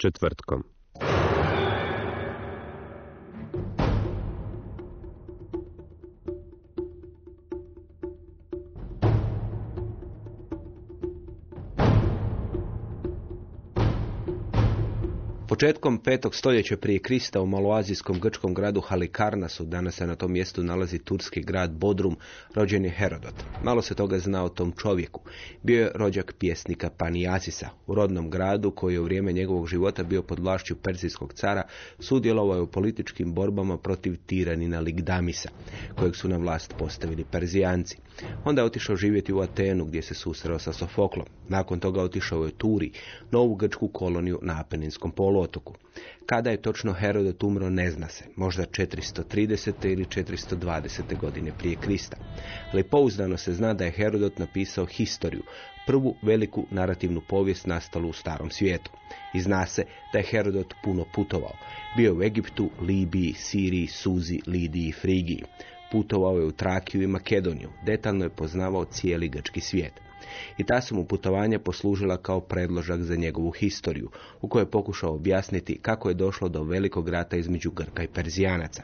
Četvrtkom. Početkom petog stoljeća prije Krista u maloazijskom grčkom gradu Halikarnasu, danas se na tom mjestu nalazi turski grad Bodrum, rođen je Herodot. Malo se toga zna o tom čovjeku. Bio je rođak pjesnika Panijasisa. U rodnom gradu, koji je u vrijeme njegovog života bio pod vlašću Perzijskog cara, sudjelovao je u političkim borbama protiv tiranina Ligdamisa, kojeg su na vlast postavili Perzijanci. Onda je otišao živjeti u Atenu, gdje se susreo sa Sofoklom. Nakon toga otišao je u Turi, novu grčku koloniju na Apeninskom poluotoku. Kada je točno Herodot umro ne zna se, možda 430. ili 420. godine prije Krista. Ali pouzdano se zna da je Herodot napisao historiju, prvu veliku narativnu povijest nastalu u starom svijetu. I zna se da je Herodot puno putovao. Bio u Egiptu, Libiji, Siriji, Suzi, Lidiji i Frigiji. Putovao je u Trakiju i Makedoniju. Detaljno je poznavao cijeli grčki svijet. I ta su mu putovanja poslužila kao predložak za njegovu historiju, u kojoj je pokušao objasniti kako je došlo do velikog rata između Grka i Perzijanaca.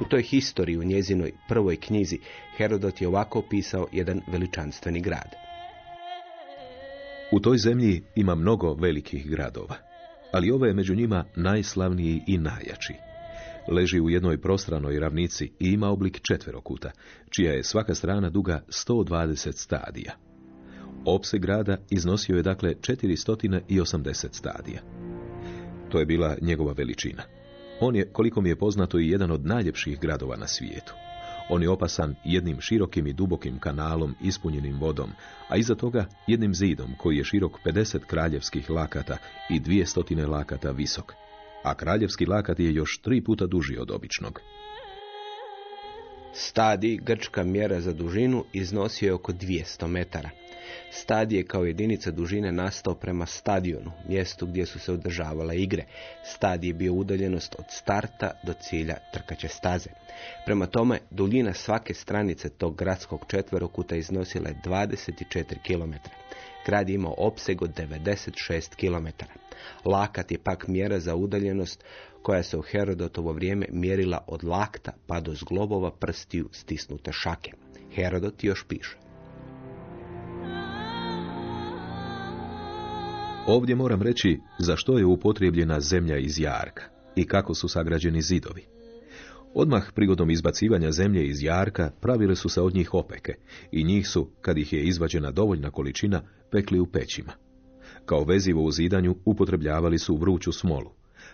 U toj historiji, u njezinoj prvoj knjizi, Herodot je ovako opisao jedan veličanstveni grad. U toj zemlji ima mnogo velikih gradova, ali ovo je među njima najslavniji i najjači. Leži u jednoj prostranoj ravnici i ima oblik četverokuta, čija je svaka strana duga 120 stadija. Opseg grada iznosio je dakle 480 stadija. To je bila njegova veličina. On je, koliko mi je poznato, i jedan od najljepših gradova na svijetu. On je opasan jednim širokim i dubokim kanalom ispunjenim vodom, a iza toga jednim zidom koji je širok 50 kraljevskih lakata i 200 lakata visok. A kraljevski lakat je još tri puta duži od običnog. Stadij, grčka mjera za dužinu, iznosio je oko 200 metara. Stadij je kao jedinica dužine nastao prema stadionu, mjestu gdje su se održavale igre. Stadij je bio udaljenost od starta do cilja trkaće staze. Prema tome, duljina svake stranice tog gradskog četverokuta iznosila je 24 km. Grad je imao opseg od 96 km. Lakat je pak mjera za udaljenost koja se u Herodotovo vrijeme mjerila od lakta pa do zglobova prstiju stisnute šake. Herodot još piše. Ovdje moram reći za što je upotrijebljena zemlja iz jarka i kako su sagrađeni zidovi. Odmah prigodom izbacivanja zemlje iz jarka pravile su se od njih opeke i njih su, kad ih je izvađena dovoljna količina, pekli u pećima. Kao vezivo u zidanju upotrebljavali su vruću smolu,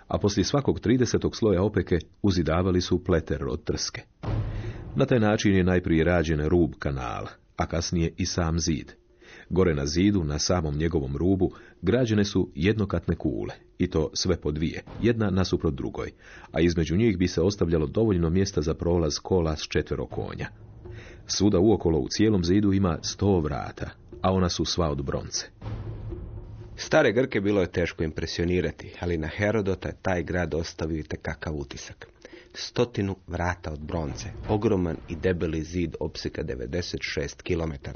a poslije svakog 30. sloja opeke uzidavali su pleter od trske. Na taj način je najprije rađen rub kanala, a kasnije i sam zid. Gore na zidu, na samom njegovom rubu, građene su jednokatne kule, i to sve po dvije, jedna nasuprot drugoj, a između njih bi se ostavljalo dovoljno mjesta za prolaz kola s četvero konja. Svuda uokolo u cijelom zidu ima sto vrata, a ona su sva od bronce. Stare Grke bilo je teško impresionirati, ali na Herodota taj grad ostavio i kakav utisak. Stotinu vrata od bronce, ogroman i debeli zid opseka 96 km,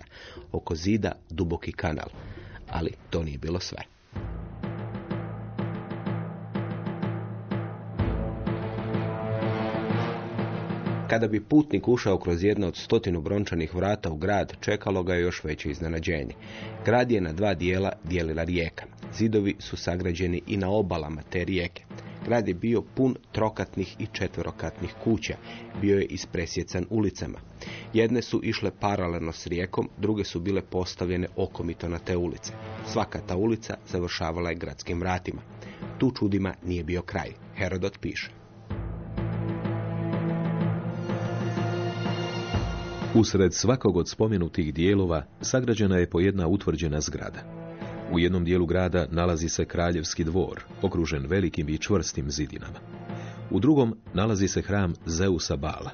oko zida duboki kanal, ali to nije bilo sve. Kada bi putnik ušao kroz jedno od stotinu brončanih vrata u grad, čekalo ga je još veće iznenađenje. Grad je na dva dijela dijelila rijeka. Zidovi su sagrađeni i na obalama te rijeke. Grad je bio pun trokatnih i četverokatnih kuća. Bio je ispresjecan ulicama. Jedne su išle paralelno s rijekom, druge su bile postavljene okomito na te ulice. Svaka ta ulica završavala je gradskim vratima. Tu čudima nije bio kraj. Herodot piše. Usred svakog od spomenutih dijelova sagrađena je po jedna utvrđena zgrada. U jednom dijelu grada nalazi se kraljevski dvor, okružen velikim i čvrstim zidinama. U drugom nalazi se hram Zeusa Bala,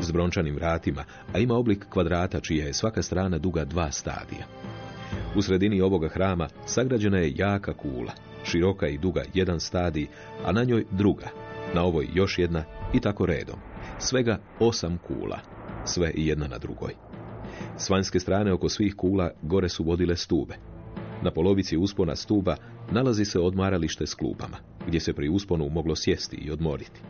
s brončanim vratima, a ima oblik kvadrata čija je svaka strana duga dva stadija. U sredini ovoga hrama sagrađena je jaka kula, široka i duga jedan stadij, a na njoj druga, na ovoj još jedna i tako redom. Svega osam kula, sve i jedna na drugoj. S vanjske strane oko svih kula gore su vodile stube. Na polovici uspona stuba nalazi se odmaralište s klupama, gdje se pri usponu moglo sjesti i odmoriti.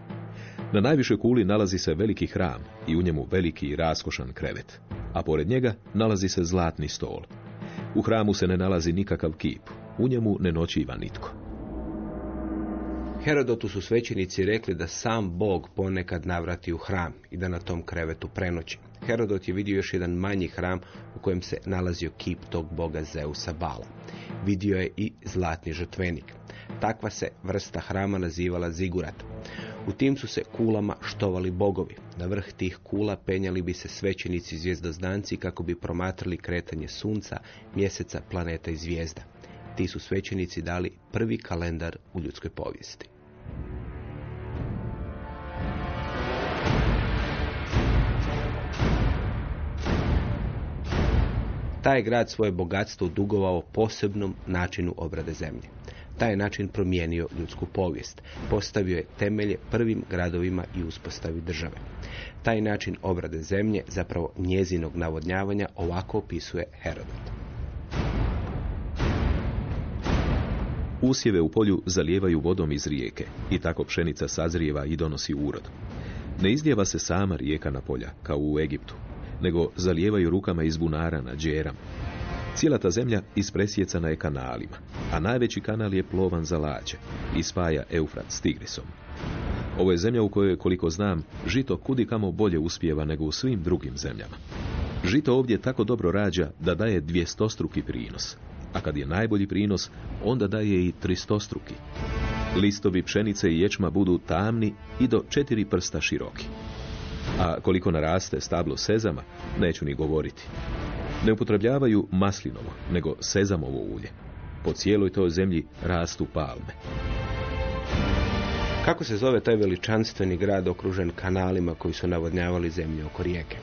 Na najvišoj kuli nalazi se veliki hram i u njemu veliki i raskošan krevet, a pored njega nalazi se zlatni stol. U hramu se ne nalazi nikakav kip, u njemu ne noćiva nitko. Herodotu su svećenici rekli da sam Bog ponekad navrati u hram i da na tom krevetu prenoći. Herodot je vidio još jedan manji hram u kojem se nalazio kip tog boga Zeusa Bala. Vidio je i zlatni žrtvenik. Takva se vrsta hrama nazivala zigurat. U tim su se kulama štovali bogovi. Na vrh tih kula penjali bi se svećenici zvjezdozdanci kako bi promatrali kretanje sunca, mjeseca, planeta i zvijezda. Ti su svećenici dali prvi kalendar u ljudskoj povijesti. Taj grad svoje bogatstvo dugovao posebnom načinu obrade zemlje. Taj način promijenio ljudsku povijest. Postavio je temelje prvim gradovima i uspostavi države. Taj način obrade zemlje, zapravo njezinog navodnjavanja, ovako opisuje Herodot. Usjeve u polju zalijevaju vodom iz rijeke i tako pšenica sazrijeva i donosi urod. Ne izlijeva se sama rijeka na polja, kao u Egiptu, nego zalijevaju rukama iz bunara na džerama. Cijela ta zemlja ispresjecana je kanalima, a najveći kanal je plovan za lađe i spaja Eufrat s Tigrisom. Ovo je zemlja u kojoj, koliko znam, žito kudi kamo bolje uspijeva nego u svim drugim zemljama. Žito ovdje tako dobro rađa da daje dvijestostruki prinos, a kad je najbolji prinos, onda daje i tristostruki. Listovi pšenice i ječma budu tamni i do četiri prsta široki. A koliko naraste stablo sezama, neću ni govoriti. Ne upotrebljavaju maslinovo, nego sezamovo ulje. Po cijeloj toj zemlji rastu palme. Kako se zove taj veličanstveni grad okružen kanalima koji su navodnjavali zemlju oko rijeke?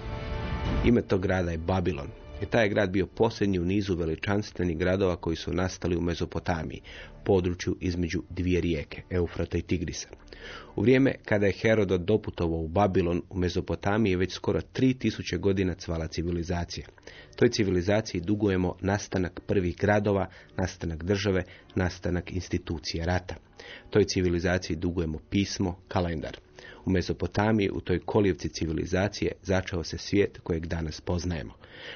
Ime tog grada je Babilon. Taj je grad bio posljednji u nizu veličanstvenih gradova koji su nastali u Mezopotamiji, području između dvije rijeke, Eufrata i Tigrisa. U vrijeme kada je Herodot doputovao u Babilon u Mezopotamiji je već skoro 3000 godina cvala civilizacija. Toj civilizaciji dugujemo nastanak prvih gradova, nastanak države, nastanak institucije rata. Toj civilizaciji dugujemo pismo, kalendar. U Mezopotamiji, u toj kolijevci civilizacije, začeo se svijet kojeg danas poznajemo.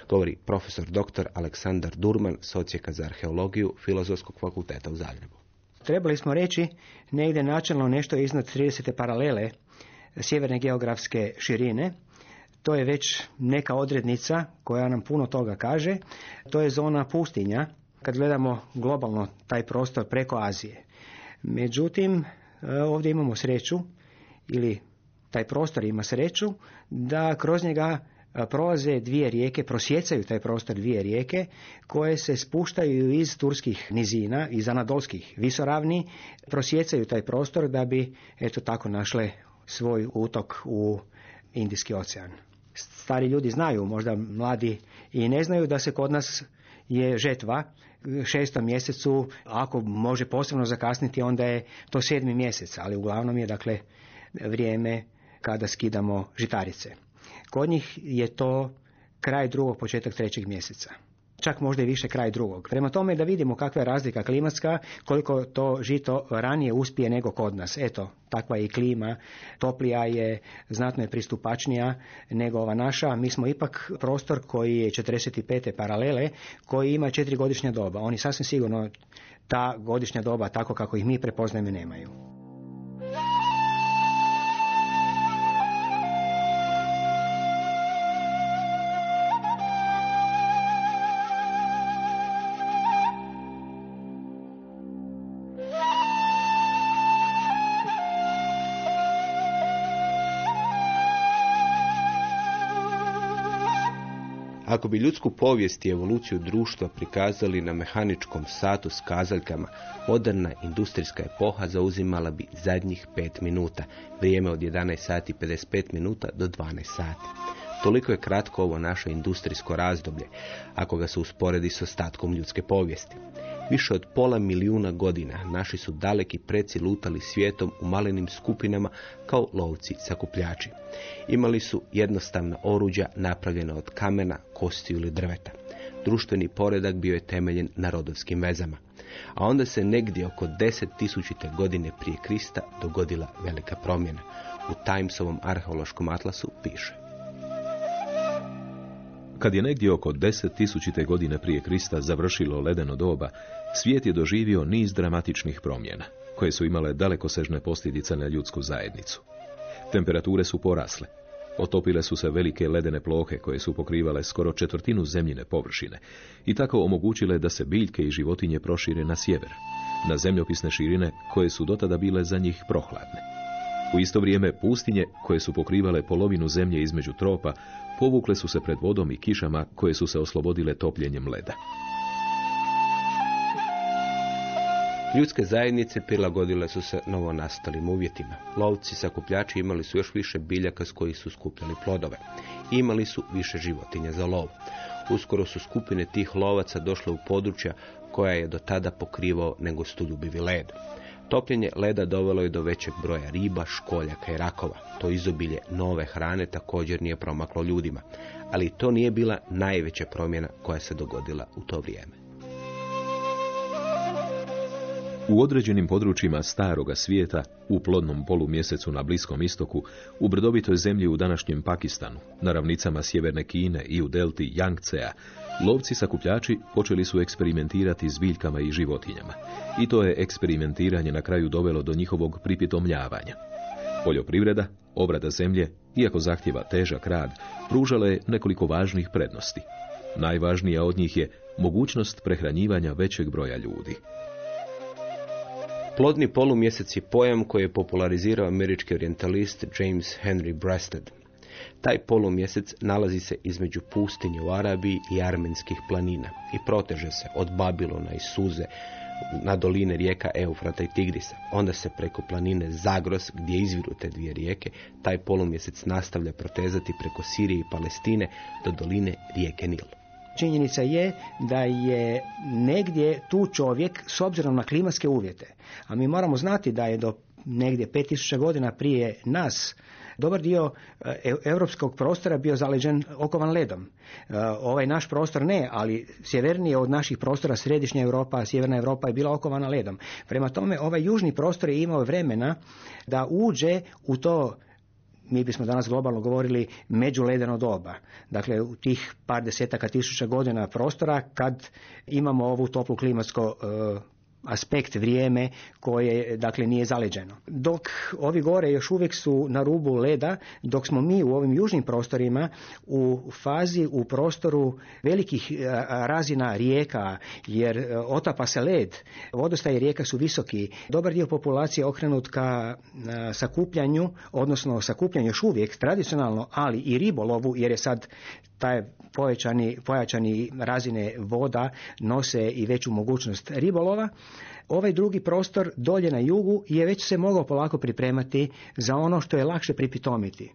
Govori profesor dr. Aleksandar Durman, socijeka za arheologiju Filozofskog fakulteta u Zagrebu. Trebali smo reći negdje načelno nešto iznad 30. paralele sjeverne geografske širine. To je već neka odrednica koja nam puno toga kaže. To je zona pustinja kad gledamo globalno taj prostor preko Azije. Međutim, ovdje imamo sreću ili taj prostor ima sreću da kroz njega prolaze dvije rijeke, prosjecaju taj prostor dvije rijeke koje se spuštaju iz turskih nizina, iz anadolskih visoravni, prosjecaju taj prostor da bi eto tako našle svoj utok u Indijski ocean. Stari ljudi znaju, možda mladi i ne znaju da se kod nas je žetva šestom mjesecu, ako može posebno zakasniti, onda je to sedmi mjesec, ali uglavnom je dakle vrijeme kada skidamo žitarice. Kod njih je to kraj drugog, početak trećeg mjeseca. Čak možda i više kraj drugog. Prema tome da vidimo kakva je razlika klimatska, koliko to žito ranije uspije nego kod nas. Eto, takva je i klima, toplija je, znatno je pristupačnija nego ova naša. Mi smo ipak prostor koji je 45. paralele, koji ima četiri godišnja doba. Oni sasvim sigurno ta godišnja doba, tako kako ih mi prepoznajemo, nemaju. Ako bi ljudsku povijest i evoluciju društva prikazali na mehaničkom satu s kazaljkama, moderna industrijska epoha zauzimala bi zadnjih pet minuta, vrijeme od 11 sati 55 minuta do 12 sati. Toliko je kratko ovo naše industrijsko razdoblje, ako ga se usporedi s ostatkom ljudske povijesti. Više od pola milijuna godina naši su daleki preci lutali svijetom u malenim skupinama kao lovci sakupljači. Imali su jednostavna oruđa napravljena od kamena, kostiju ili drveta. Društveni poredak bio je temeljen na rodovskim vezama. A onda se negdje oko deset tisućite godine prije Krista dogodila velika promjena. U Timesovom arheološkom atlasu piše. Kad je negdje oko deset tisućite godine prije Krista završilo ledeno doba, svijet je doživio niz dramatičnih promjena, koje su imale dalekosežne posljedice na ljudsku zajednicu. Temperature su porasle. Otopile su se velike ledene plohe koje su pokrivale skoro četvrtinu zemljine površine i tako omogućile da se biljke i životinje prošire na sjever, na zemljopisne širine koje su dotada bile za njih prohladne. U isto vrijeme pustinje koje su pokrivale polovinu zemlje između tropa povukle su se pred vodom i kišama koje su se oslobodile topljenjem leda. Ljudske zajednice prilagodile su se novonastalim uvjetima. Lovci sakupljači imali su još više biljaka s kojih su skupljali plodove. Imali su više životinja za lov. Uskoro su skupine tih lovaca došle u područja koja je do tada pokrivao nego stoljubivi led. Topljenje leda dovelo je do većeg broja riba, školjaka i rakova. To izobilje nove hrane također nije promaklo ljudima. Ali to nije bila najveća promjena koja se dogodila u to vrijeme. U određenim područjima staroga svijeta, u plodnom polumjesecu na Bliskom istoku, u brdovitoj zemlji u današnjem Pakistanu, na ravnicama sjeverne Kine i u delti Yangtzea, lovci sakupljači počeli su eksperimentirati s biljkama i životinjama. I to je eksperimentiranje na kraju dovelo do njihovog pripitomljavanja. Poljoprivreda, obrada zemlje, iako zahtjeva težak rad, pružala je nekoliko važnih prednosti. Najvažnija od njih je mogućnost prehranjivanja većeg broja ljudi. Plodni polumjesec je pojam koji je popularizirao američki orientalist James Henry Breasted. Taj polumjesec nalazi se između pustinje u Arabiji i armenskih planina i proteže se od Babilona i Suze na doline rijeka Eufrata i Tigrisa. Onda se preko planine Zagros, gdje izviru te dvije rijeke, taj polumjesec nastavlja protezati preko Sirije i Palestine do doline rijeke Nil. Činjenica je da je negdje tu čovjek s obzirom na klimatske uvjete, a mi moramo znati da je do negdje 5000 godina prije nas dobar dio e, europskog prostora bio zaleđen okovan ledom. E, ovaj naš prostor ne, ali sjevernije od naših prostora središnja Europa, sjeverna Europa je bila okovana ledom. Prema tome ovaj južni prostor je imao vremena da uđe u to mi bismo danas globalno govorili međuledeno doba. Dakle, u tih par desetaka tisuća godina prostora kad imamo ovu toplu klimatsko e, aspekt vrijeme koje dakle nije zaleđeno. Dok ovi gore još uvijek su na rubu leda, dok smo mi u ovim južnim prostorima u fazi u prostoru velikih e, razina rijeka jer e, otapa se led, vodostaje rijeka su visoki, dobar dio populacije okrenut ka e, sakupljanju, odnosno sakupljanju još uvijek tradicionalno, ali i ribolovu jer je sad taj pojačani, pojačani razine voda nose i veću mogućnost ribolova. Ovaj drugi prostor dolje na jugu je već se mogao polako pripremati za ono što je lakše pripitomiti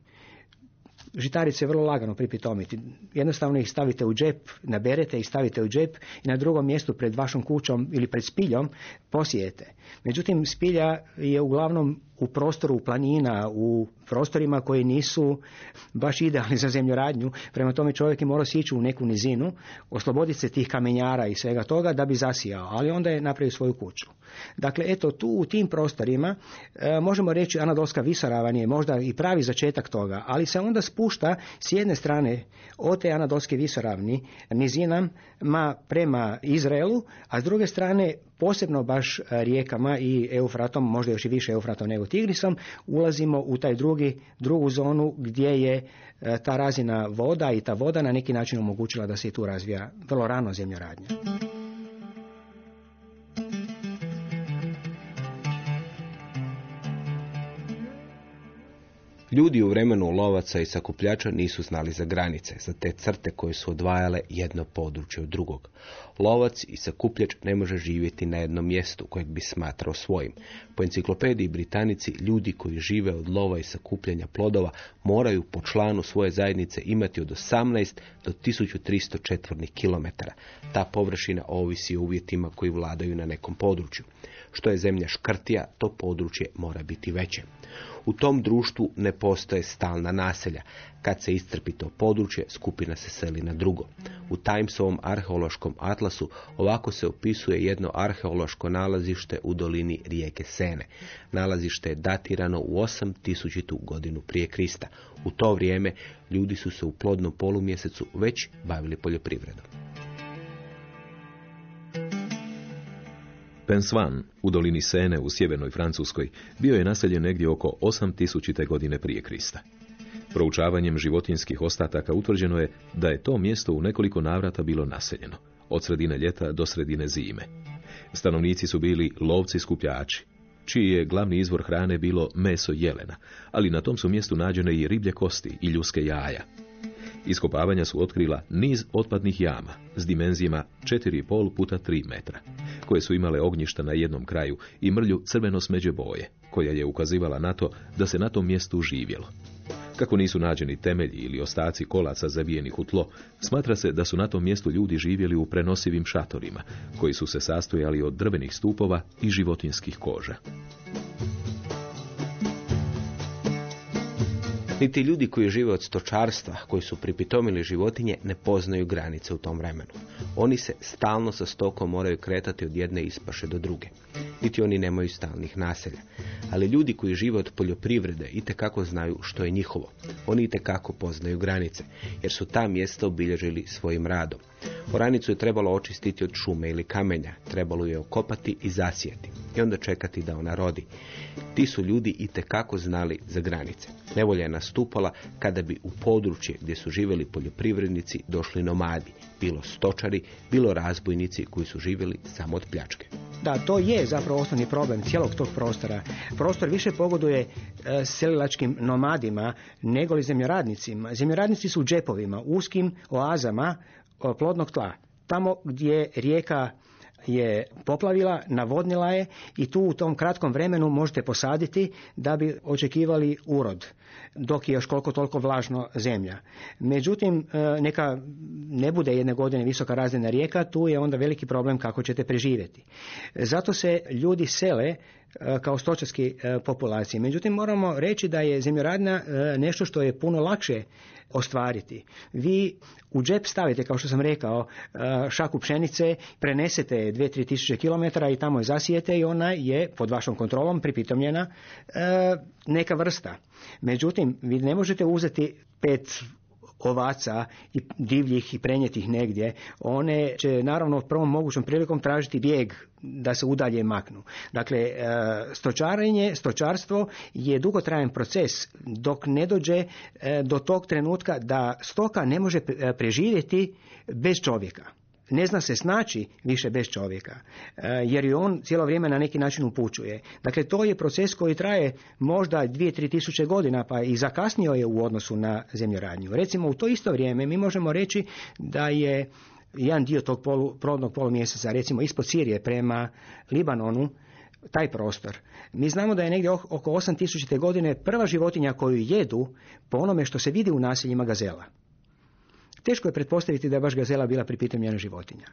žitarice vrlo lagano pripitomiti. Jednostavno ih stavite u džep, naberete ih stavite u džep i na drugom mjestu pred vašom kućom ili pred spiljom posijete. Međutim, spilja je uglavnom u prostoru planina, u prostorima koji nisu baš idealni za zemljoradnju. Prema tome čovjek je morao sići u neku nizinu, osloboditi se tih kamenjara i svega toga da bi zasijao, ali onda je napravio svoju kuću. Dakle, eto tu u tim prostorima e, možemo reći Anadolska visoravan je možda i pravi začetak toga, ali se onda spušta s jedne strane od te Anadolske visoravni nizinama prema Izraelu, a s druge strane posebno baš rijekama i Eufratom, možda još i više Eufratom nego Tigrisom, ulazimo u taj drugi, drugu zonu gdje je e, ta razina voda i ta voda na neki način omogućila da se i tu razvija vrlo rano zemljoradnja. Ljudi u vremenu lovaca i sakupljača nisu znali za granice, za te crte koje su odvajale jedno područje od drugog. Lovac i sakupljač ne može živjeti na jednom mjestu kojeg bi smatrao svojim. Po enciklopediji Britanici ljudi koji žive od lova i sakupljanja plodova moraju po članu svoje zajednice imati od 18 do 1300 četvornih kilometara. Ta površina ovisi o uvjetima koji vladaju na nekom području. Što je zemlja škrtija, to područje mora biti veće. U tom društvu ne postoje stalna naselja. Kad se iscrpi to područje, skupina se seli na drugo. U Timesovom arheološkom atlasu ovako se opisuje jedno arheološko nalazište u dolini rijeke Sene. Nalazište je datirano u 8000. godinu prije Krista. U to vrijeme ljudi su se u plodnom polumjesecu već bavili poljoprivredom. Pensvan u dolini Sene u sjevernoj Francuskoj bio je naseljen negdje oko 8000. godine prije Krista. Proučavanjem životinskih ostataka utvrđeno je da je to mjesto u nekoliko navrata bilo naseljeno, od sredine ljeta do sredine zime. Stanovnici su bili lovci skupljači, čiji je glavni izvor hrane bilo meso jelena, ali na tom su mjestu nađene i riblje kosti i ljuske jaja. Iskopavanja su otkrila niz otpadnih jama s dimenzijama 4,5 puta 3 metra, koje su imale ognjišta na jednom kraju i mrlju crveno smeđe boje, koja je ukazivala na to da se na tom mjestu živjelo. Kako nisu nađeni temelji ili ostaci kolaca zavijenih u tlo, smatra se da su na tom mjestu ljudi živjeli u prenosivim šatorima, koji su se sastojali od drvenih stupova i životinskih koža. Niti ljudi koji žive od stočarstva, koji su pripitomili životinje, ne poznaju granice u tom vremenu. Oni se stalno sa stokom moraju kretati od jedne ispaše do druge. Niti oni nemaju stalnih naselja. Ali ljudi koji žive od poljoprivrede i kako znaju što je njihovo. Oni i kako poznaju granice, jer su ta mjesta obilježili svojim radom. Oranicu je trebalo očistiti od šume ili kamenja, trebalo je okopati i zasijeti i onda čekati da ona rodi. Ti su ljudi i kako znali za granice. Nevolja je nastupala kada bi u područje gdje su živjeli poljoprivrednici došli nomadi, bilo stočari, bilo razbojnici koji su živjeli samo od pljačke. Da, to je zapravo osnovni problem cijelog tog prostora. Prostor više pogoduje e, selilačkim nomadima nego li zemljoradnicima. Zemljoradnici su u džepovima, uskim oazama plodnog tla. Tamo gdje rijeka je poplavila, navodnila je i tu u tom kratkom vremenu možete posaditi da bi očekivali urod dok je još koliko toliko vlažno zemlja. Međutim, e, neka ne bude jedne godine visoka razina rijeka, tu je onda veliki problem kako ćete preživjeti. Zato se ljudi sele e, kao stočarski e, populacije. Međutim, moramo reći da je zemljoradna nešto što je puno lakše ostvariti. Vi u džep stavite, kao što sam rekao, šaku pšenice, prenesete 2-3 tisuće kilometara i tamo je zasijete i ona je pod vašom kontrolom pripitomljena neka vrsta. Međutim, vi ne možete uzeti pet ovaca i divljih i prenijeti ih negdje, one će naravno prvom mogućom prilikom tražiti bijeg da se udalje maknu. Dakle, e, stočarenje, stočarstvo je dugotrajan proces dok ne dođe e, do tog trenutka da stoka ne može e, preživjeti bez čovjeka ne zna se snaći više bez čovjeka, e, jer je on cijelo vrijeme na neki način upućuje. Dakle, to je proces koji traje možda dvije, tri tisuće godina, pa i zakasnio je u odnosu na zemljoradnju. Recimo, u to isto vrijeme mi možemo reći da je jedan dio tog polu, prodnog polumjeseca, recimo ispod Sirije prema Libanonu, taj prostor. Mi znamo da je negdje oko 8000. godine prva životinja koju jedu po onome što se vidi u naseljima gazela. Teško je pretpostaviti da je baš gazela bila pripitomljena životinja.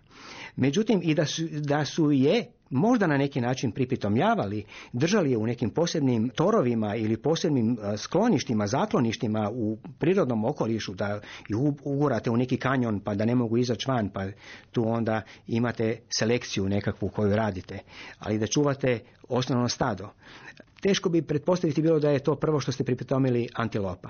Međutim, i da su, da su je možda na neki način pripitomljavali, držali je u nekim posebnim torovima ili posebnim skloništima, zakloništima u prirodnom okolišu, da ih ugurate u neki kanjon pa da ne mogu izaći van, pa tu onda imate selekciju nekakvu koju radite, ali da čuvate osnovno stado. Teško bi pretpostaviti bilo da je to prvo što ste pripitomili antilopa.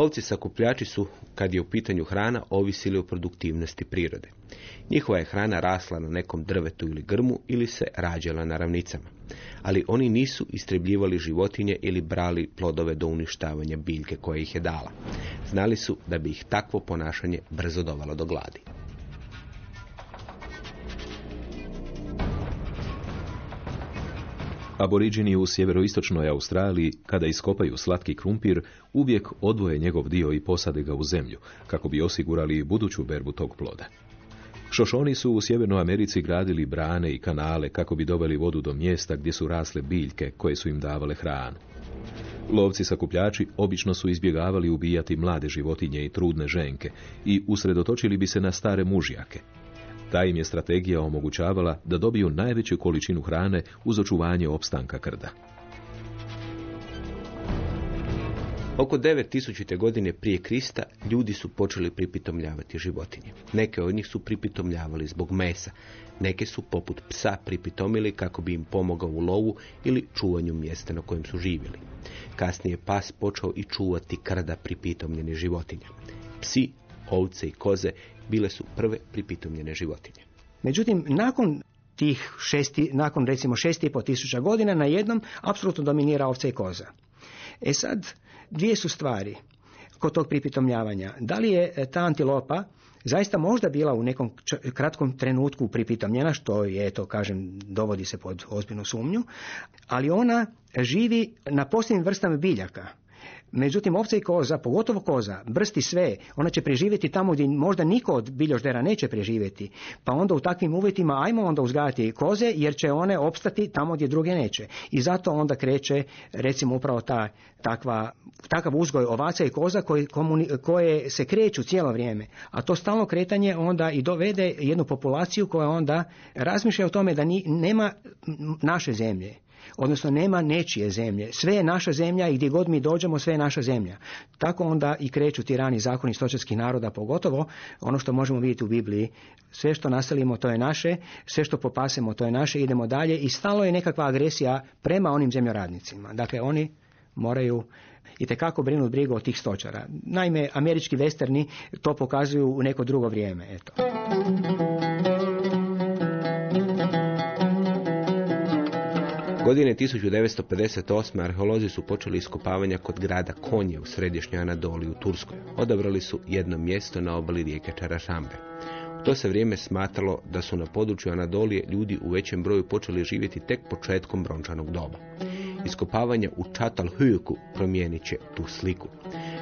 Lovci sakupljači su, kad je u pitanju hrana, ovisili o produktivnosti prirode. Njihova je hrana rasla na nekom drvetu ili grmu ili se rađala na ravnicama. Ali oni nisu istrebljivali životinje ili brali plodove do uništavanja biljke koja ih je dala. Znali su da bi ih takvo ponašanje brzo dovalo do gladi. Aboriđini u sjeveroistočnoj Australiji, kada iskopaju slatki krumpir, uvijek odvoje njegov dio i posade ga u zemlju, kako bi osigurali buduću berbu tog ploda. Šošoni su u Sjevernoj Americi gradili brane i kanale kako bi doveli vodu do mjesta gdje su rasle biljke koje su im davale hranu. Lovci sakupljači obično su izbjegavali ubijati mlade životinje i trudne ženke i usredotočili bi se na stare mužjake. Ta im je strategija omogućavala da dobiju najveću količinu hrane uz očuvanje opstanka krda. Oko 9000. godine prije Krista ljudi su počeli pripitomljavati životinje. Neke od njih su pripitomljavali zbog mesa, neke su poput psa pripitomili kako bi im pomogao u lovu ili čuvanju mjesta na kojem su živjeli. Kasnije pas počeo i čuvati krda pripitomljene životinja. Psi, ovce i koze bile su prve pripitomljene životinje. Međutim, nakon tih šesti, nakon recimo šest i pol tisuća godina, na jednom apsolutno dominira ovca i koza. E sad, dvije su stvari kod tog pripitomljavanja. Da li je e, ta antilopa zaista možda bila u nekom kratkom trenutku pripitomljena, što je, to kažem, dovodi se pod ozbiljnu sumnju, ali ona živi na posljednjim vrstama biljaka. Međutim, ovca i koza, pogotovo koza, brsti sve, ona će preživjeti tamo gdje možda niko od biljoždera neće preživjeti. Pa onda u takvim uvjetima ajmo onda uzgajati koze jer će one opstati tamo gdje druge neće. I zato onda kreće recimo upravo ta, takva, takav uzgoj ovaca i koza koji koje se kreću cijelo vrijeme. A to stalno kretanje onda i dovede jednu populaciju koja onda razmišlja o tome da ni, nema naše zemlje odnosno nema nečije zemlje. Sve je naša zemlja i gdje god mi dođemo, sve je naša zemlja. Tako onda i kreću ti rani zakoni stočarskih naroda, pogotovo ono što možemo vidjeti u Bibliji. Sve što naselimo, to je naše, sve što popasemo, to je naše, idemo dalje i stalo je nekakva agresija prema onim zemljoradnicima. Dakle, oni moraju i tekako brinuti brigu od tih stočara. Naime, američki westerni to pokazuju u neko drugo vrijeme. Eto. Godine 1958. arheolozi su počeli iskopavanja kod grada Konje u središnjoj Anadoli u Turskoj. Odabrali su jedno mjesto na obali rijeke Čarašambe. U to se vrijeme smatralo da su na području Anadolije ljudi u većem broju počeli živjeti tek početkom brončanog doba. Iskopavanje u Čatalhujuku promijenit će tu sliku.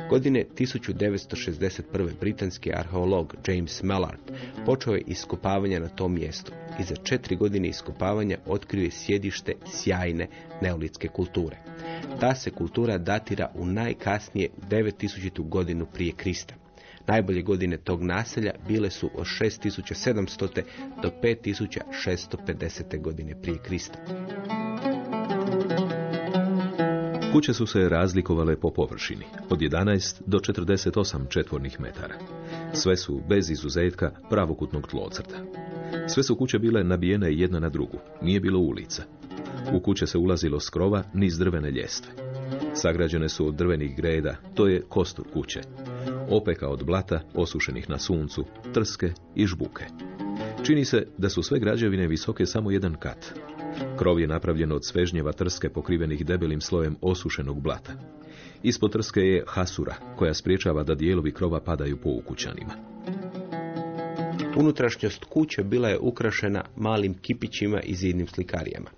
Godine 1961. britanski arheolog James Mallard počeo je iskopavanje na tom mjestu i za četiri godine iskopavanja otkrio je sjedište sjajne neolitske kulture. Ta se kultura datira u najkasnije 9000. godinu prije Krista. Najbolje godine tog naselja bile su od 6700. do 5650. godine prije Krista. Kuće su se razlikovale po površini, od 11 do 48 četvornih metara. Sve su, bez izuzetka, pravokutnog tlocrta. Sve su kuće bile nabijene jedna na drugu, nije bilo ulica. U kuće se ulazilo s krova niz drvene ljestve. Sagrađene su od drvenih greda, to je kostur kuće. Opeka od blata, osušenih na suncu, trske i žbuke. Čini se da su sve građevine visoke samo jedan kat, Krov je napravljen od svežnjeva trske pokrivenih debelim slojem osušenog blata. Ispod trske je hasura, koja spriječava da dijelovi krova padaju po ukućanima. Unutrašnjost kuće bila je ukrašena malim kipićima i zidnim slikarijama.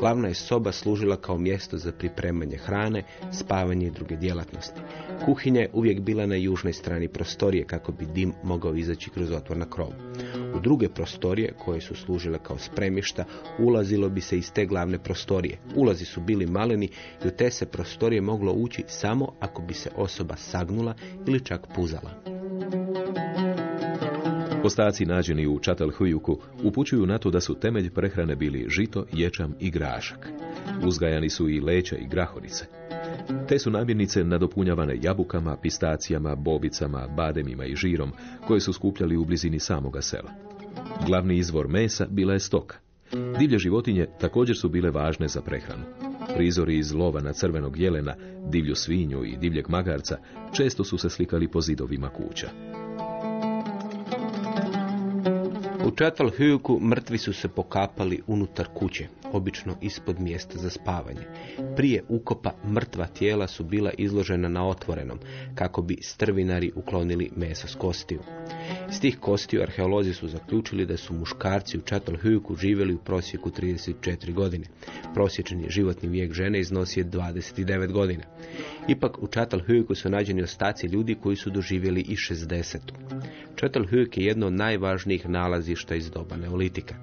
Glavna je soba služila kao mjesto za pripremanje hrane, spavanje i druge djelatnosti. Kuhinja je uvijek bila na južnoj strani prostorije kako bi dim mogao izaći kroz otvor na krovu. U druge prostorije, koje su služile kao spremišta, ulazilo bi se iz te glavne prostorije. Ulazi su bili maleni i u te se prostorije moglo ući samo ako bi se osoba sagnula ili čak puzala. Ostaci nađeni u Čatalhujuku upućuju na to da su temelj prehrane bili žito, ječam i grašak. Uzgajani su i leća i grahorice. Te su namirnice nadopunjavane jabukama, pistacijama, bobicama, bademima i žirom koje su skupljali u blizini samoga sela. Glavni izvor mesa bila je stoka. Divlje životinje također su bile važne za prehranu. Prizori iz lova na crvenog jelena, divlju svinju i divljeg magarca često su se slikali po zidovima kuća. U Čatalhujku mrtvi su se pokapali unutar kuće, obično ispod mjesta za spavanje. Prije ukopa mrtva tijela su bila izložena na otvorenom, kako bi strvinari uklonili meso s kostiju. Iz tih kostiju arheolozi su zaključili da su muškarci u Čatalhujku živjeli u prosjeku 34 godine. Prosječni životni vijek žene iznosi 29 godina. Ipak u Čatalhujku su nađeni ostaci ljudi koji su doživjeli i 60. Čatalhujk je jedno od najvažnijih nalazišta iz doba neolitika.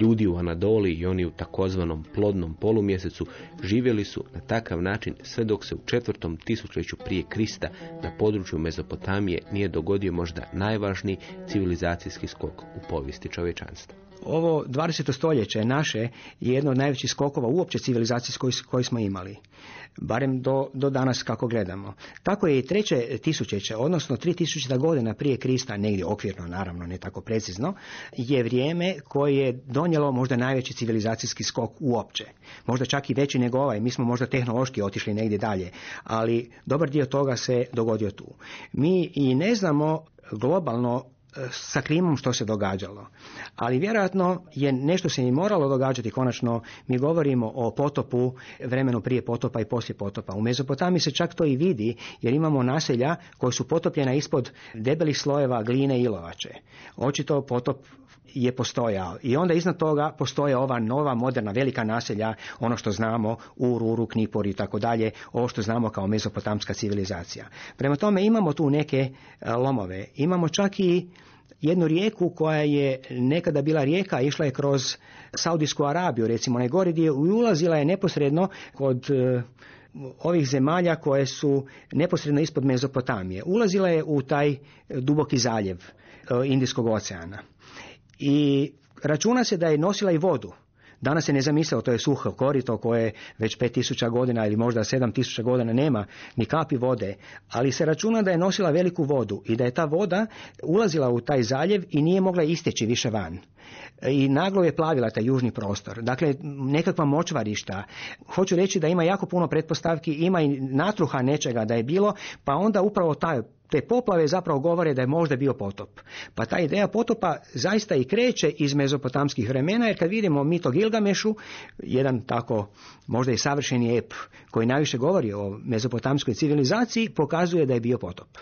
Ljudi u Anadoli i oni u takozvanom plodnom polumjesecu živjeli su na takav način sve dok se u četvrtom tisućljeću prije Krista na području Mezopotamije nije dogodio možda najvažniji civilizacijski skok u povijesti čovječanstva. Ovo 20. stoljeće naše je jedno od najvećih skokova uopće civilizacijskoj koji smo imali. Barem do, do danas kako gledamo. Tako je i treće tisućeće, odnosno tri tisućita godina prije Krista, negdje okvirno naravno, ne tako precizno, je vrijeme koje je donijelo možda najveći civilizacijski skok uopće. Možda čak i veći nego ovaj. Mi smo možda tehnološki otišli negdje dalje, ali dobar dio toga se dogodio tu. Mi i ne znamo globalno sa klimom što se događalo. Ali vjerojatno je nešto se i moralo događati konačno. Mi govorimo o potopu, vremenu prije potopa i poslije potopa. U Mezopotamiji se čak to i vidi jer imamo naselja koje su potopljena ispod debelih slojeva gline i ilovače. Očito potop je postojao. I onda iznad toga postoje ova nova moderna velika naselja, ono što znamo u Ruru, Knipor i tako dalje, ovo što znamo kao mezopotamska civilizacija. Prema tome imamo tu neke e, lomove. Imamo čak i jednu rijeku koja je nekada bila rijeka, išla je kroz Saudijsku Arabiju, recimo najgore dio, i ulazila je neposredno kod e, ovih zemalja koje su neposredno ispod Mezopotamije. Ulazila je u taj duboki zaljev e, Indijskog oceana i računa se da je nosila i vodu. Danas se ne zamislio, to je suho korito koje već 5000 godina ili možda 7000 godina nema ni kapi vode, ali se računa da je nosila veliku vodu i da je ta voda ulazila u taj zaljev i nije mogla isteći više van. I naglo je plavila taj južni prostor. Dakle, nekakva močvarišta. Hoću reći da ima jako puno pretpostavki, ima i natruha nečega da je bilo, pa onda upravo taj te poplave zapravo govore da je možda bio potop. Pa ta ideja potopa zaista i kreće iz mezopotamskih vremena, jer kad vidimo mito Gilgamešu, jedan tako možda i savršeni ep koji najviše govori o mezopotamskoj civilizaciji, pokazuje da je bio potop.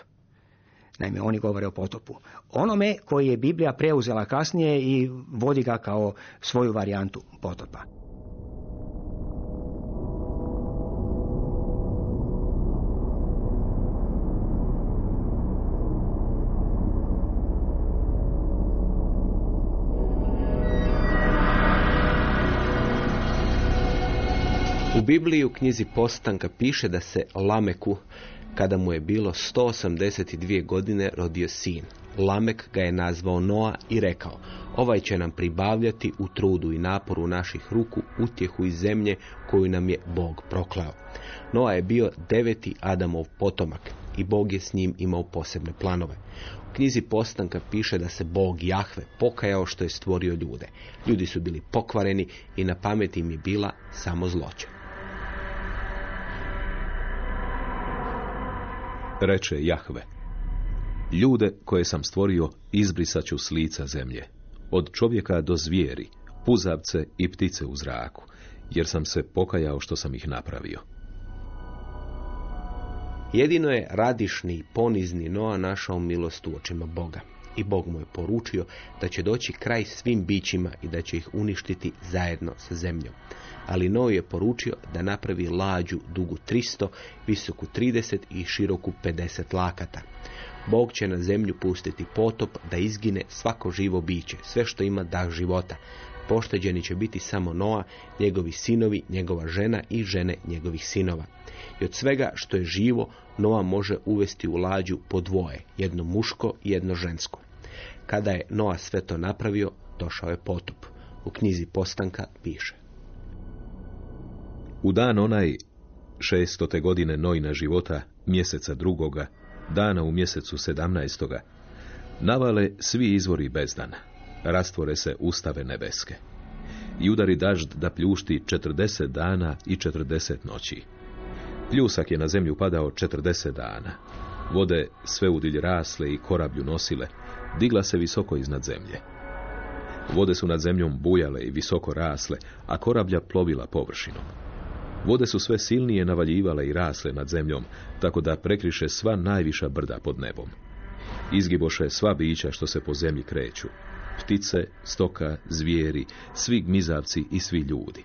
Naime, oni govore o potopu. Onome koji je Biblija preuzela kasnije i vodi ga kao svoju varijantu potopa. Bibliji u knjizi Postanka piše da se Lameku, kada mu je bilo 182 godine, rodio sin. Lamek ga je nazvao Noa i rekao, ovaj će nam pribavljati u trudu i naporu naših ruku utjehu iz zemlje koju nam je Bog proklao. Noa je bio deveti Adamov potomak i Bog je s njim imao posebne planove. U knjizi Postanka piše da se Bog Jahve pokajao što je stvorio ljude. Ljudi su bili pokvareni i na pameti im je bila samo zloća. Reče Jahve. Ljude koje sam stvorio izbrisat ću s lica zemlje, od čovjeka do zvijeri, puzavce i ptice u zraku, jer sam se pokajao što sam ih napravio. Jedino je radišni ponizni Noa našao milost u očima Boga. I Bog mu je poručio da će doći kraj svim bićima i da će ih uništiti zajedno sa zemljom. Ali Noa je poručio da napravi lađu dugu 300, visoku 30 i široku 50 lakata. Bog će na zemlju pustiti potop da izgine svako živo biće, sve što ima dah života. Pošteđeni će biti samo Noa, njegovi sinovi, njegova žena i žene njegovih sinova. I od svega što je živo, Noa može uvesti u lađu po dvoje, jedno muško i jedno žensko. Kada je Noa sve to napravio, došao je potop. U knjizi Postanka piše. U dan onaj šestote godine nojna života, mjeseca drugoga, dana u mjesecu sedamnaestoga, navale svi izvori bezdana, rastvore se ustave nebeske. I udari dažd da pljušti četrdeset dana i četrdeset noći. Pljusak je na zemlju padao četrdeset dana. Vode sve udilj rasle i korablju nosile, digla se visoko iznad zemlje. Vode su nad zemljom bujale i visoko rasle, a korablja plovila površinom. Vode su sve silnije navaljivale i rasle nad zemljom, tako da prekriše sva najviša brda pod nebom. Izgiboše sva bića što se po zemlji kreću. Ptice, stoka, zvijeri, svi gmizavci i svi ljudi.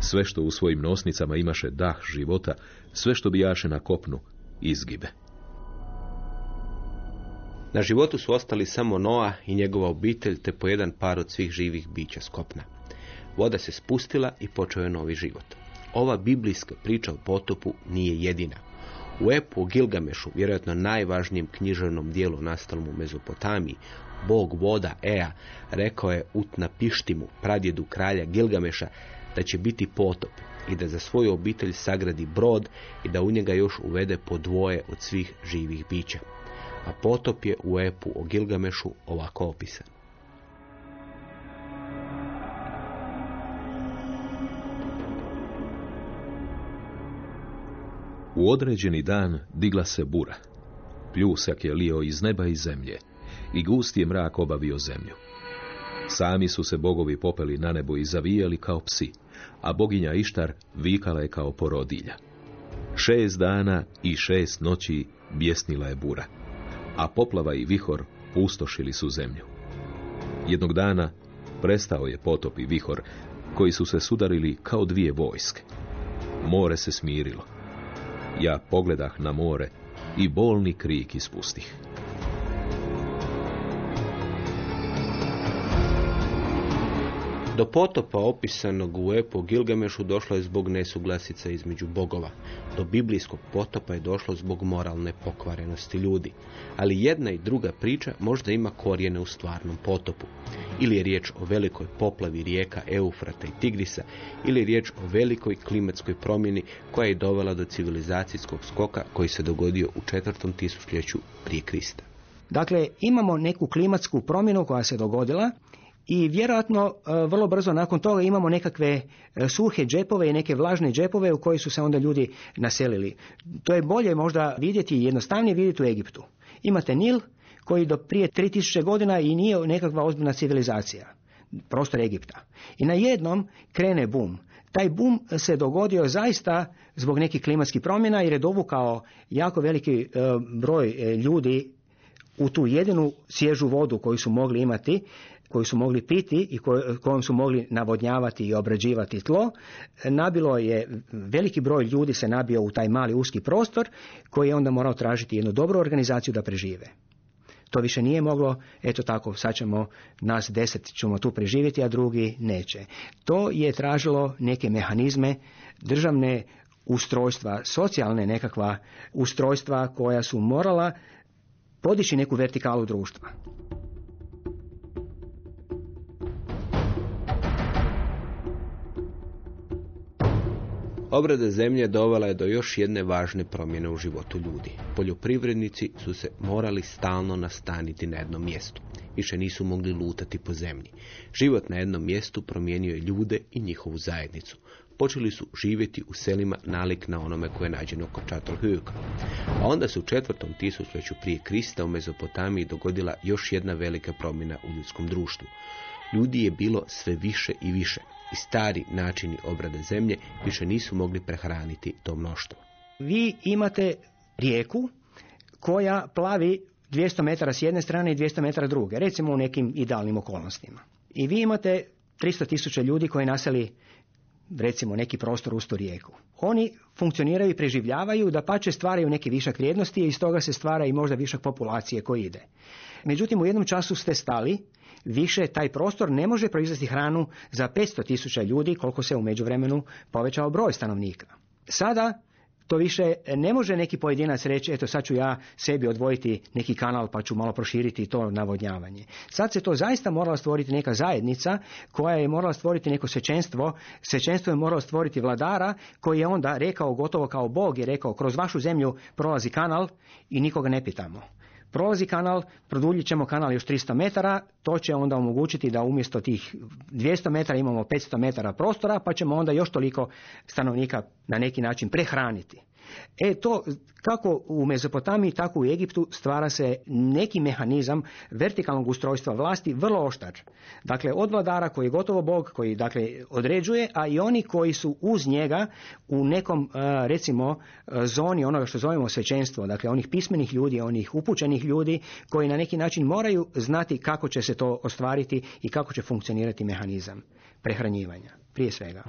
Sve što u svojim nosnicama imaše dah života, sve što bijaše na kopnu, izgibe. Na životu su ostali samo Noa i njegova obitelj, te po jedan par od svih živih bića s kopna. Voda se spustila i počeo je novi život. Ova biblijska priča o potopu nije jedina. U epu Gilgamešu, vjerojatno najvažnijem književnom dijelu nastalom u Mezopotamiji, bog voda Ea rekao je Utnapištimu, pradjedu kralja Gilgameša, da će biti potop i da za svoju obitelj sagradi brod i da u njega još uvede po dvoje od svih živih bića. A potop je u epu o Gilgamešu ovako opisan. U određeni dan digla se bura. Pljusak je lio iz neba i zemlje i gust je mrak obavio zemlju. Sami su se bogovi popeli na nebo i zavijali kao psi, a boginja Ištar vikala je kao porodilja. Šest dana i šest noći bjesnila je bura, a poplava i vihor pustošili su zemlju. Jednog dana prestao je potop i vihor, koji su se sudarili kao dvije vojske. More se smirilo. Ja pogledah na more i bolni krik ispustih. Do potopa opisanog u epu Gilgamešu došlo je zbog nesuglasica između bogova. Do biblijskog potopa je došlo zbog moralne pokvarenosti ljudi. Ali jedna i druga priča možda ima korijene u stvarnom potopu. Ili je riječ o velikoj poplavi rijeka Eufrata i Tigrisa, ili je riječ o velikoj klimatskoj promjeni koja je dovela do civilizacijskog skoka koji se dogodio u četvrtom tisućljeću prije Krista. Dakle, imamo neku klimatsku promjenu koja se dogodila i vjerojatno e, vrlo brzo nakon toga imamo nekakve e, suhe džepove i neke vlažne džepove u koji su se onda ljudi naselili. To je bolje možda vidjeti jednostavnije vidjeti u Egiptu. Imate Nil koji do prije 3000 godina i nije nekakva ozbiljna civilizacija, prostor Egipta. I na jednom krene bum. Taj bum se dogodio zaista zbog nekih klimatskih promjena jer je dovukao jako veliki e, broj ljudi u tu jedinu svježu vodu koju su mogli imati koju su mogli piti i kojom su mogli navodnjavati i obrađivati tlo. Nabilo je, veliki broj ljudi se nabio u taj mali uski prostor koji je onda morao tražiti jednu dobru organizaciju da prežive. To više nije moglo, eto tako, sad ćemo nas deset ćemo tu preživjeti, a drugi neće. To je tražilo neke mehanizme državne ustrojstva, socijalne nekakva ustrojstva koja su morala podići neku vertikalu društva. Obrada zemlje dovela je do još jedne važne promjene u životu ljudi. Poljoprivrednici su se morali stalno nastaniti na jednom mjestu. Više nisu mogli lutati po zemlji. Život na jednom mjestu promijenio je ljude i njihovu zajednicu. Počeli su živjeti u selima nalik na onome koje je nađeno kod Čatolhujka. A onda se u četvrtom tisućljeću prije Krista u Mezopotamiji dogodila još jedna velika promjena u ljudskom društvu. Ljudi je bilo sve više i više i stari načini obrade zemlje više nisu mogli prehraniti to mnoštvo. Vi imate rijeku koja plavi 200 metara s jedne strane i 200 metara druge, recimo u nekim idealnim okolnostima. I vi imate 300 tisuća ljudi koji naseli recimo neki prostor uz tu rijeku. Oni funkcioniraju i preživljavaju, da pače stvaraju neki višak vrijednosti i iz toga se stvara i možda višak populacije koji ide. Međutim, u jednom času ste stali više taj prostor ne može proizvesti hranu za 500 tisuća ljudi koliko se u međuvremenu povećao broj stanovnika. Sada to više ne može neki pojedinac reći, eto sad ću ja sebi odvojiti neki kanal pa ću malo proširiti to navodnjavanje. Sad se to zaista morala stvoriti neka zajednica koja je morala stvoriti neko svećenstvo, svećenstvo je moralo stvoriti vladara koji je onda rekao gotovo kao Bog je rekao kroz vašu zemlju prolazi kanal i nikoga ne pitamo prolazi kanal, produljit ćemo kanal još 300 metara, to će onda omogućiti da umjesto tih 200 metara imamo 500 metara prostora, pa ćemo onda još toliko stanovnika na neki način prehraniti. E to, kako u Mezopotamiji, tako u Egiptu stvara se neki mehanizam vertikalnog ustrojstva vlasti vrlo oštar. Dakle, od vladara koji je gotovo bog, koji dakle određuje, a i oni koji su uz njega u nekom, e, recimo, e, zoni onoga što zovemo svećenstvo, dakle onih pismenih ljudi, onih upućenih ljudi koji na neki način moraju znati kako će se to ostvariti i kako će funkcionirati mehanizam prehranjivanja, prije svega.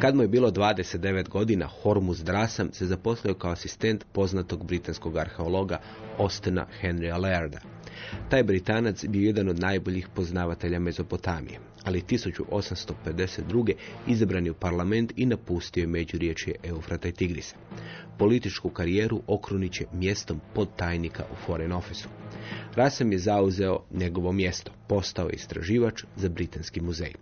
Kad mu je bilo 29 godina, Hormuz Drasam se zaposlio kao asistent poznatog britanskog arheologa Ostena Henrya Larda. Taj Britanac bio jedan od najboljih poznavatelja Mezopotamije, ali 1852. izabran je u parlament i napustio je međuriječje Eufrata i Tigrisa. Političku karijeru okrunit će mjestom podtajnika u Foreign Office-u. Rasem je zauzeo njegovo mjesto, postao je istraživač za Britanski muzej.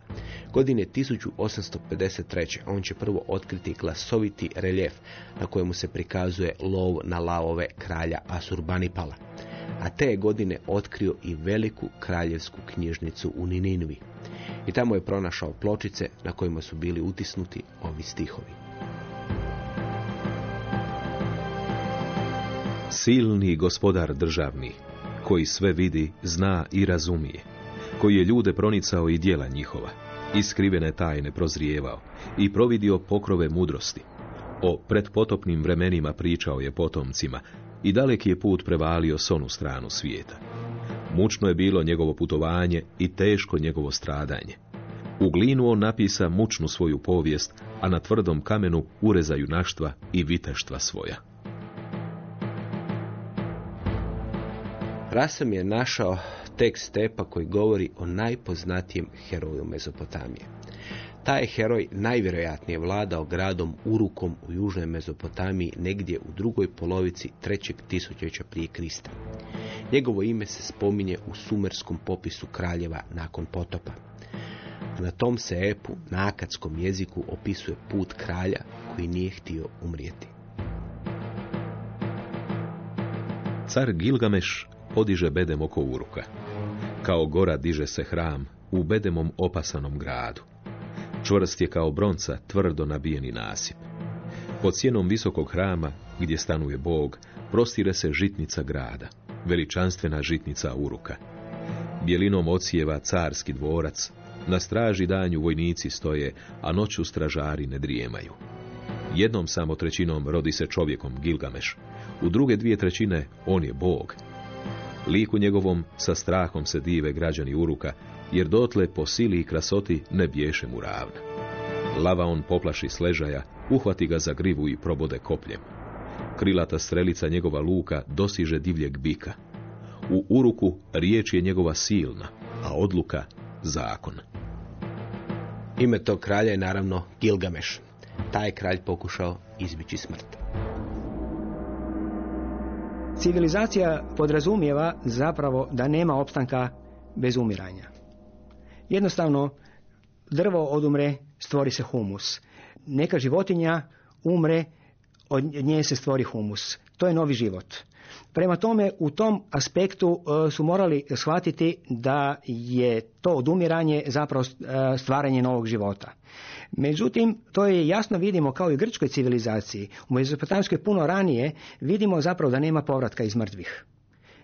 Godine 1853. on će prvo otkriti glasoviti reljef na kojemu se prikazuje lov na lavove kralja Asurbanipala. A te je godine otkrio i veliku kraljevsku knjižnicu u Nininvi. I tamo je pronašao pločice na kojima su bili utisnuti ovi stihovi. Silni gospodar državni, koji sve vidi, zna i razumije, koji je ljude pronicao i dijela njihova, i skrivene tajne prozrijevao, i providio pokrove mudrosti. O predpotopnim vremenima pričao je potomcima, i daleki je put prevalio s onu stranu svijeta. Mučno je bilo njegovo putovanje i teško njegovo stradanje. U glinu on napisa mučnu svoju povijest, a na tvrdom kamenu urezaju naštva i viteštva svoja. Rasam je našao tekst Stepa koji govori o najpoznatijem heroju Mezopotamije. Taj heroj najvjerojatnije vladao gradom Urukom u južnoj Mezopotamiji negdje u drugoj polovici trećeg tisućeća prije Krista. Njegovo ime se spominje u sumerskom popisu kraljeva nakon potopa. Na tom se epu na akadskom jeziku opisuje put kralja koji nije htio umrijeti. Car Gilgameš podiže bedem oko Uruka. Kao gora diže se hram u bedemom opasanom gradu. Čvrst je kao bronca tvrdo nabijeni nasip. Pod sjenom visokog hrama, gdje stanuje Bog, prostire se žitnica grada, veličanstvena žitnica Uruka. Bjelinom ocijeva carski dvorac, na straži danju vojnici stoje, a noću stražari ne drijemaju. Jednom samo trećinom rodi se čovjekom Gilgameš, u druge dvije trećine on je Bog. Liku njegovom sa strahom se dive građani Uruka, jer dotle po sili i krasoti ne bješe mu ravna. Lava on poplaši sležaja, uhvati ga za grivu i probode kopljem. Krilata strelica njegova luka dosiže divljeg bika. U Uruku riječ je njegova silna, a odluka zakon. Ime tog kralja je naravno Gilgameš. Taj kralj pokušao izbići smrt. Civilizacija podrazumijeva zapravo da nema opstanka bez umiranja. Jednostavno, drvo odumre, stvori se humus. Neka životinja umre, od nje se stvori humus. To je novi život. Prema tome, u tom aspektu e, su morali shvatiti da je to odumiranje zapravo e, stvaranje novog života. Međutim, to je jasno vidimo kao i u grčkoj civilizaciji. U Mezopotamskoj puno ranije vidimo zapravo da nema povratka iz mrtvih.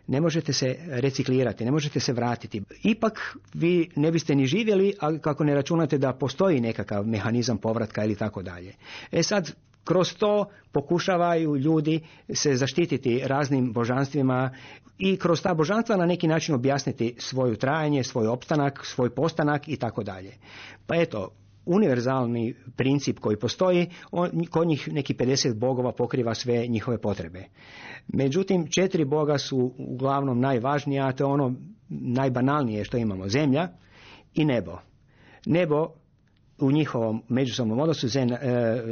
Ne možete se reciklirati, ne možete se vratiti. Ipak vi ne biste ni živjeli, ali kako ne računate da postoji nekakav mehanizam povratka ili tako dalje. E sad, kroz to pokušavaju ljudi se zaštititi raznim božanstvima i kroz ta božanstva na neki način objasniti svoju trajanje, svoj opstanak, svoj postanak i tako dalje. Pa eto, univerzalni princip koji postoji, on, kod njih neki 50 bogova pokriva sve njihove potrebe. Međutim, četiri boga su uglavnom najvažnija, a to je ono najbanalnije što imamo, zemlja i nebo. Nebo u njihovom međusobnom odnosu e,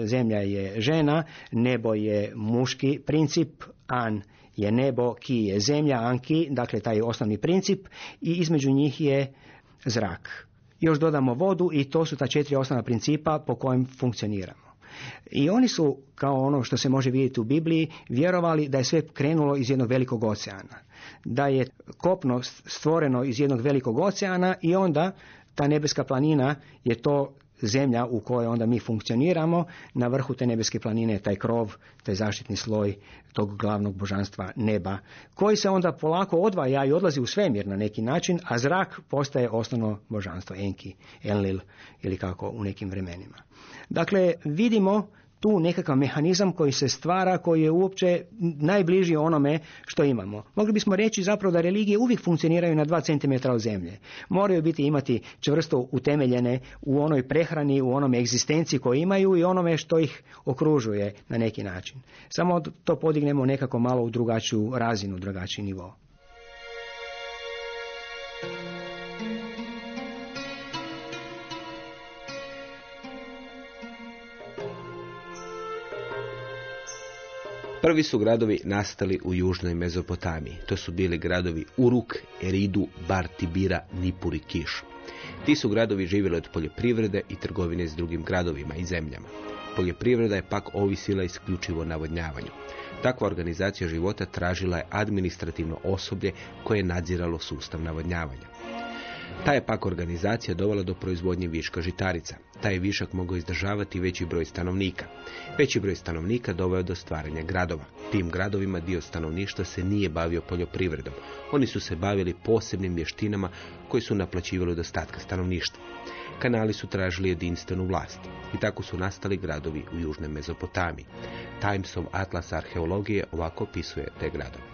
zemlja je žena, nebo je muški princip, an je nebo, ki je zemlja, anki, dakle taj osnovni princip i između njih je zrak još dodamo vodu i to su ta četiri osnovna principa po kojem funkcioniramo. I oni su, kao ono što se može vidjeti u Bibliji, vjerovali da je sve krenulo iz jednog velikog oceana. Da je kopno stvoreno iz jednog velikog oceana i onda ta nebeska planina je to zemlja u kojoj onda mi funkcioniramo, na vrhu te nebeske planine taj krov, taj zaštitni sloj tog glavnog božanstva neba, koji se onda polako odvaja i odlazi u svemir na neki način, a zrak postaje osnovno božanstvo, Enki, Enlil ili kako u nekim vremenima. Dakle, vidimo tu nekakav mehanizam koji se stvara, koji je uopće najbliži onome što imamo. Mogli bismo reći zapravo da religije uvijek funkcioniraju na dva cm od zemlje. Moraju biti imati čvrsto utemeljene u onoj prehrani, u onome egzistenciji koju imaju i onome što ih okružuje na neki način. Samo to podignemo nekako malo u drugačiju razinu, drugačiji nivo. Prvi su gradovi nastali u južnoj Mezopotamiji. To su bili gradovi Uruk, Eridu, Bar, Tibira, Nipur i Kiš. Ti su gradovi živjeli od poljoprivrede i trgovine s drugim gradovima i zemljama. Poljoprivreda je pak ovisila isključivo navodnjavanju. Takva organizacija života tražila je administrativno osoblje koje je nadziralo sustav navodnjavanja. Ta je pak organizacija dovela do proizvodnje viška žitarica. Taj višak mogao izdržavati veći broj stanovnika. Veći broj stanovnika doveo do stvaranja gradova. Tim gradovima dio stanovništva se nije bavio poljoprivredom. Oni su se bavili posebnim vještinama koji su naplaćivali od ostatka stanovništva. Kanali su tražili jedinstvenu vlast i tako su nastali gradovi u južnoj Mezopotamiji. Timesov atlas arheologije ovako opisuje te gradove.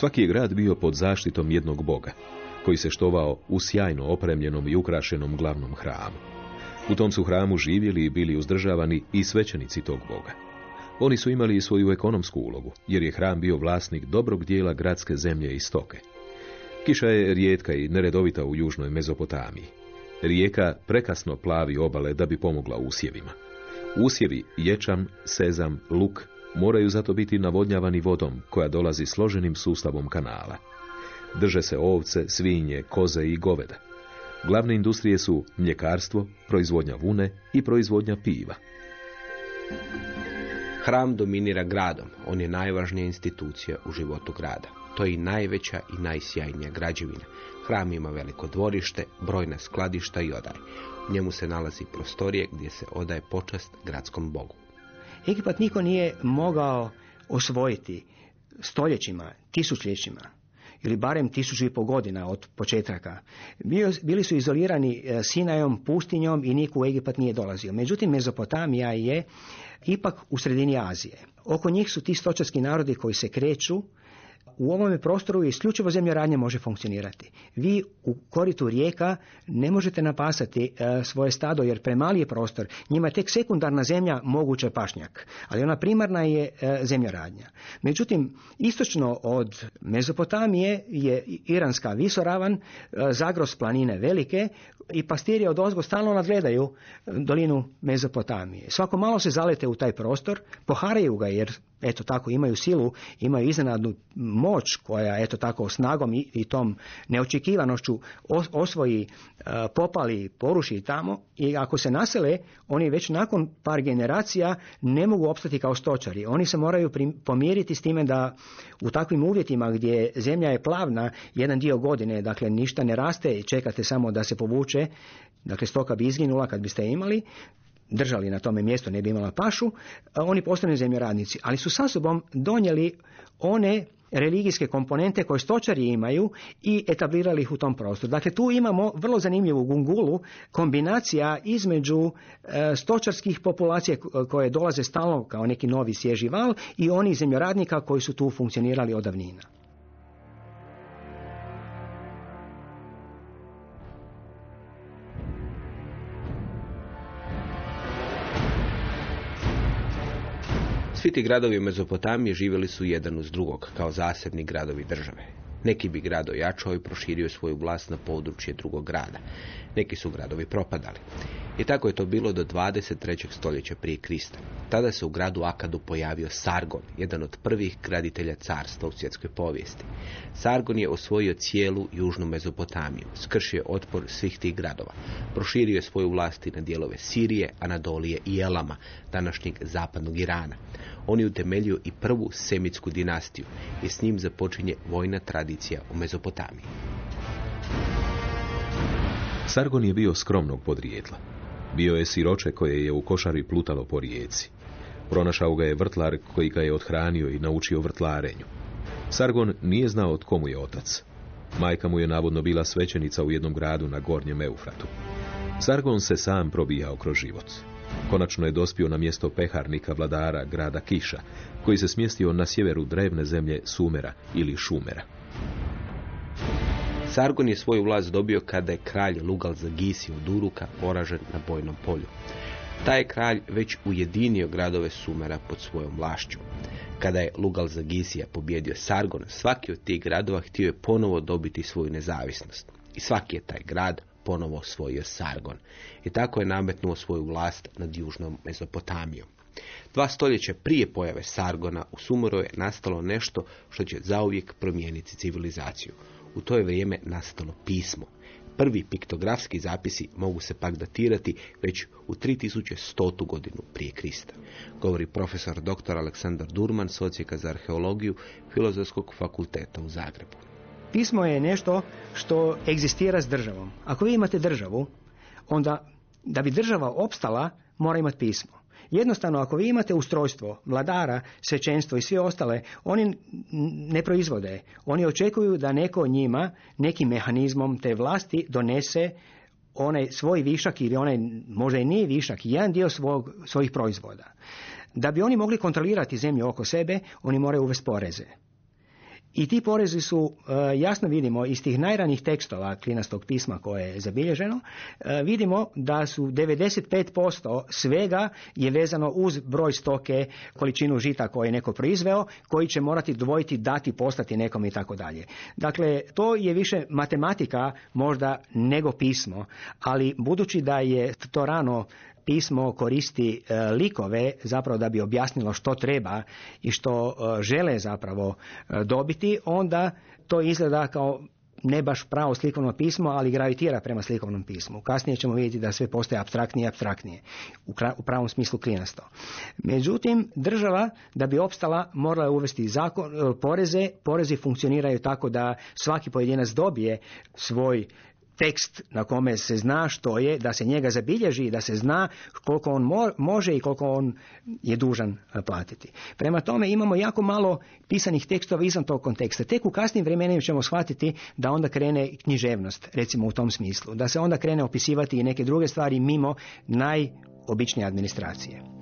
Svaki je grad bio pod zaštitom jednog boga, koji se štovao u sjajno opremljenom i ukrašenom glavnom hramu. U tom su hramu živjeli i bili uzdržavani i svećenici tog boga. Oni su imali i svoju ekonomsku ulogu, jer je hram bio vlasnik dobrog dijela gradske zemlje i stoke. Kiša je rijetka i neredovita u južnoj Mezopotamiji. Rijeka prekasno plavi obale da bi pomogla usjevima. Usjevi ječam, sezam, luk, moraju zato biti navodnjavani vodom koja dolazi složenim sustavom kanala. Drže se ovce, svinje, koze i goveda. Glavne industrije su mljekarstvo, proizvodnja vune i proizvodnja piva. Hram dominira gradom, on je najvažnija institucija u životu grada. To je i najveća i najsjajnija građevina. Hram ima veliko dvorište, brojna skladišta i odaj. U njemu se nalazi prostorije gdje se odaje počast gradskom bogu. Egipat niko nije mogao osvojiti stoljećima, tisućljećima ili barem tisuću i pol godina od početaka. bili su izolirani e, Sinajom, pustinjom i niko u Egipat nije dolazio. Međutim, Mezopotamija je ipak u sredini Azije. Oko njih su ti stočarski narodi koji se kreću u ovome prostoru isključivo zemljoradnja može funkcionirati. Vi u koritu rijeka ne možete napasati e, svoje stado jer premali je prostor. Njima je tek sekundarna zemlja moguće pašnjak, ali ona primarna je e, zemljoradnja. Međutim, istočno od Mezopotamije je Iranska visoravan, e, zagros planine velike i pastiri od ozgo stalno nadgledaju dolinu Mezopotamije. Svako malo se zalete u taj prostor, poharaju ga jer eto tako imaju silu, imaju iznenadnu moć koja eto tako snagom i, i tom neočekivanošću osvoji, e, popali, poruši tamo i ako se nasele, oni već nakon par generacija ne mogu opstati kao stočari. Oni se moraju pomiriti s time da u takvim uvjetima gdje zemlja je plavna jedan dio godine, dakle ništa ne raste i čekate samo da se povuče, dakle stoka bi izginula kad biste imali, držali na tome mjestu, ne bi imala pašu, oni postanu zemljoradnici. Ali su sa sobom donijeli one religijske komponente koje stočari imaju i etablirali ih u tom prostoru. Dakle, tu imamo vrlo zanimljivu gungulu, kombinacija između e, stočarskih populacija koje dolaze stalno kao neki novi svježi val i onih zemljoradnika koji su tu funkcionirali od davnina. Svi ti gradovi u Mezopotamiji živjeli su jedan uz drugog, kao zasebni gradovi države. Neki bi grad ojačao i proširio svoju vlast na područje drugog grada. Neki su gradovi propadali. I tako je to bilo do 23. stoljeća prije Krista. Tada se u gradu Akadu pojavio Sargon, jedan od prvih graditelja carstva u svjetskoj povijesti. Sargon je osvojio cijelu južnu Mezopotamiju, skršio otpor svih tih gradova. Proširio je svoju vlast i na dijelove Sirije, Anadolije i Elama, današnjeg zapadnog Irana. On je utemeljio i prvu semitsku dinastiju i s njim započinje vojna tradicija u Mezopotamiji. Sargon je bio skromnog podrijetla. Bio je siroče koje je u košari plutalo po rijeci. Pronašao ga je vrtlar koji ga je odhranio i naučio vrtlarenju. Sargon nije znao od komu je otac. Majka mu je navodno bila svećenica u jednom gradu na gornjem Eufratu. Sargon se sam probijao kroz život. Konačno je dospio na mjesto peharnika vladara grada Kiša, koji se smjestio na sjeveru drevne zemlje Sumera ili Šumera. Sargon je svoju vlast dobio kada je kralj Lugal Zagisi od Uruka poražen na bojnom polju. Taj je kralj već ujedinio gradove Sumera pod svojom vlašću. Kada je Lugal Zagisija pobjedio Sargon, svaki od tih gradova htio je ponovo dobiti svoju nezavisnost. I svaki je taj grad ponovo osvojio Sargon. I tako je nametnuo svoju vlast nad južnom Mezopotamijom. Dva stoljeća prije pojave Sargona u Sumeru je nastalo nešto što će zauvijek promijeniti civilizaciju. U to je vrijeme nastalo pismo. Prvi piktografski zapisi mogu se pak datirati već u 3100. godinu prije Krista. Govori profesor dr. Aleksandar Durman, socijeka za arheologiju Filozofskog fakulteta u Zagrebu. Pismo je nešto što egzistira s državom. Ako vi imate državu, onda da bi država opstala, mora imati pismo. Jednostavno, ako vi imate ustrojstvo, vladara, svećenstvo i sve ostale, oni ne proizvode. Oni očekuju da neko njima, nekim mehanizmom te vlasti donese onaj svoj višak ili onaj možda i nije višak, jedan dio svog, svojih proizvoda. Da bi oni mogli kontrolirati zemlju oko sebe, oni moraju uvesti poreze. I ti porezi su, e, jasno vidimo iz tih najranijih tekstova klinastog pisma koje je zabilježeno, e, vidimo da su 95% svega je vezano uz broj stoke, količinu žita koje je neko proizveo, koji će morati dvojiti, dati, postati nekom i tako dalje. Dakle, to je više matematika možda nego pismo, ali budući da je to rano pismo koristi e, likove zapravo da bi objasnilo što treba i što e, žele zapravo e, dobiti, onda to izgleda kao ne baš pravo slikovno pismo, ali gravitira prema slikovnom pismu. Kasnije ćemo vidjeti da sve postaje abstraktnije i abstraktnije, u pravom smislu klinasto. Međutim, država, da bi opstala, morala uvesti zakon, poreze. Porezi funkcioniraju tako da svaki pojedinac dobije svoj tekst na kome se zna što je, da se njega zabilježi, da se zna koliko on može i koliko on je dužan e, platiti. Prema tome imamo jako malo pisanih tekstova izvan tog konteksta. Tek u kasnim vremenima ćemo shvatiti da onda krene književnost, recimo u tom smislu. Da se onda krene opisivati i neke druge stvari mimo najobičnije administracije.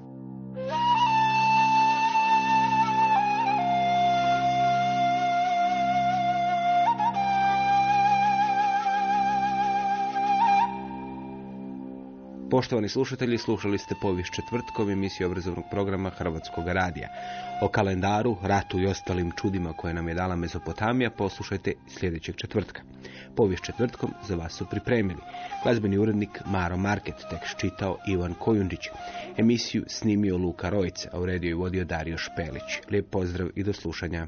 Poštovani slušatelji, slušali ste povijest četvrtkom emisiju obrazovnog programa Hrvatskog radija. O kalendaru, ratu i ostalim čudima koje nam je dala Mezopotamija poslušajte sljedećeg četvrtka. Povijest četvrtkom za vas su pripremili. Glazbeni urednik Maro Market, tekst čitao Ivan Kojundić. Emisiju snimio Luka Rojc, a u rediju je vodio Dario Špelić. Lijep pozdrav i do slušanja.